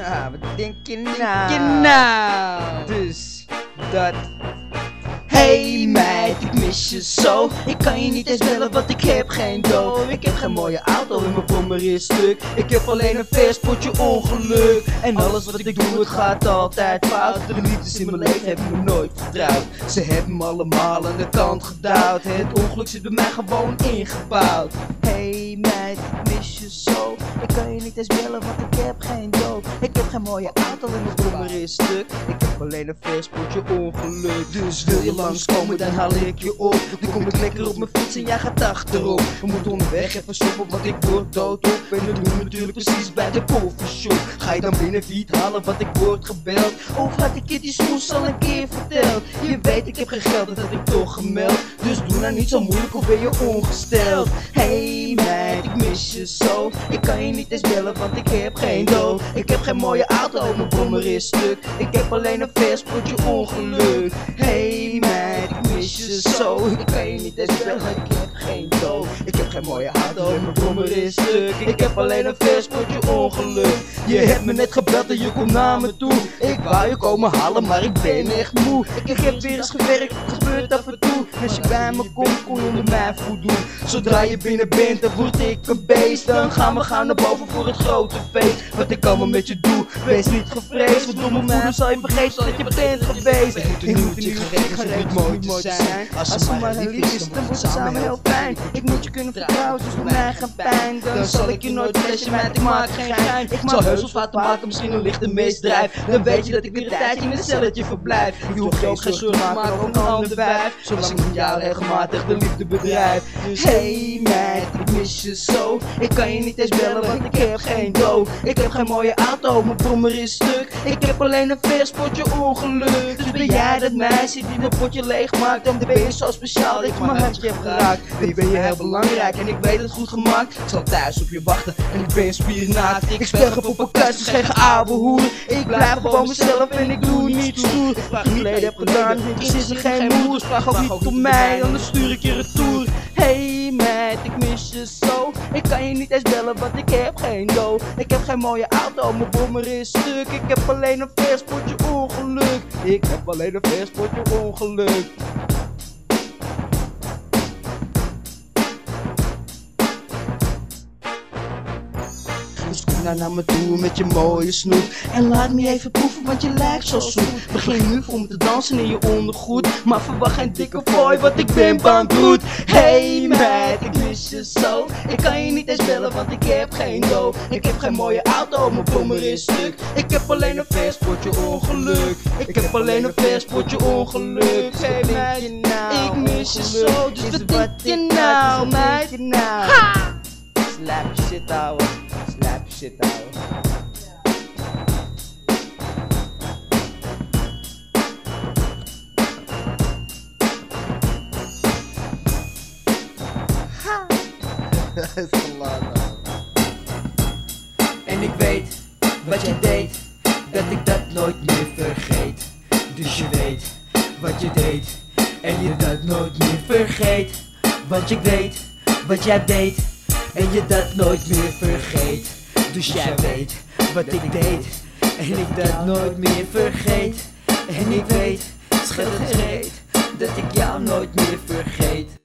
Ja, wat denk je Denk nou? je nou? Dus, dat. Hey meid, ik mis je zo. Ik kan je niet eens bellen, want ik heb geen dough. Ik heb geen mooie auto en mijn brommer is stuk. Ik heb alleen een vers potje ongeluk. En alles wat ik doe, het gaat altijd fout. De liefdes in mijn leven hebben me nooit vertrouwd. Ze hebben me allemaal aan de kant gedouwd. Het ongeluk zit bij mij gewoon ingebouwd. Kan je niet eens bellen, want ik heb geen dough. Ik heb geen mooie auto en mijn brommer is stuk. Ik heb alleen een vers potje ongeluk. Dus wil je langskomen, dan haal ik je op. Dan kom ik lekker op mijn fiets en jij gaat achterop. We moeten onderweg even stoppen, want ik word doodop. En dat doen we natuurlijk precies bij de koffieshop. Ga je dan binnen fiets halen, want ik word gebeld. Of had ik je die smoes al een keer verteld? Je weet, ik heb geen geld, dat heb ik toch gemeld. Dus doe nou niet zo moeilijk, of ben je ongesteld? Hey mis je zo. Ik kan je niet eens bellen, want ik heb geen dood. Ik heb geen mooie auto, mijn brommer is stuk. Ik heb alleen een vers potje ongeluk. Hey meid, ik mis je zo. Ik kan je niet eens bellen, geen mooie auto, mijn brommer is stuk. Ik heb alleen een vers potje ongeluk. Je hebt me net gebeld en je komt naar me toe. Ik wou je komen halen, maar ik ben echt moe. Ik heb weer eens gewerkt, gebeurt af en toe. Als je bij me komt, kon je onder mijn voet doen. Zodra je binnen bent, dan word ik een beest. Dan gaan we gaan naar boven voor het grote feest. Wat ik allemaal met je doe, wees niet gevreesd. Want door mijn moeder zal je vergeten dat je bent geweest. Ik moet je niet geregeld, het moet mooi te zijn. Als ze maar een lief is, dan wordt het samen heel fijn. Ik moet je kunnen dus voor mij geen pijn. Dan zal ik je nooit flesje met, ik maak geen gein. Ik zal heus wel fouten maken, misschien een lichte misdrijf. Dan weet je dat ik weer een tijdje in een celletje verblijf. Je hoeft je ook geen zorgen te maken over een ander wijf. Zolang ik met jou regelmatig de liefde bedrijf. Dus hey meid, zo. Ik kan je niet eens bellen, want ik heb geen dough. Ik heb geen mooie auto, mijn brommer is stuk. Ik heb alleen een vers potje ongeluk. Dus ben jij dat meisje die mijn potje leeg maakt? Dan ben je zo speciaal dat ik mijn hartje heb geraakt. Wie ben je heel belangrijk en ik weet het goed gemaakt. Ik zal thuis op je wachten en ik ben spiernaakt. Ik speel op een dus geen ouwe hoer. Ik blijf gewoon mezelf en ik doe niet Ik vraag geleden heb gedaan, ik is er geen moer. Vraag ook niet om mij, anders stuur ik je retour. Hey meid, ik mis je zo. Ik kan je niet eens bellen, want ik heb geen dough. Ik heb geen mooie auto, mijn brommer is stuk. Ik heb alleen een vers potje ongeluk. Ik heb alleen een vers potje ongeluk. Nou naar me toe met je mooie snoet En laat me even proeven, want je lijkt zo zoet. Begin nu voor me te dansen in je ondergoed. Maar verwacht geen dikke fooi, want ik ben bankroet Hey meid, ik mis je zo. Ik kan je niet eens bellen, want ik heb geen dough Ik heb geen mooie auto, mijn brommer is stuk. Ik heb alleen een vers potje ongeluk. Ik heb alleen een vers potje ongeluk. Hey meid, ik mis je zo. Dus wat denk je nou, meid? Slap je shit, ouwe. Slap shit. Het is. En ik weet wat je deed, dat ik dat nooit meer vergeet. Dus je weet wat je deed, en je dat nooit meer vergeet. Want ik weet wat jij deed, en je dat nooit meer vergeet. Dus jij weet wat ik deed, en ik dat nooit meer vergeet. En ik weet, schat het reet, dat ik jou nooit meer vergeet.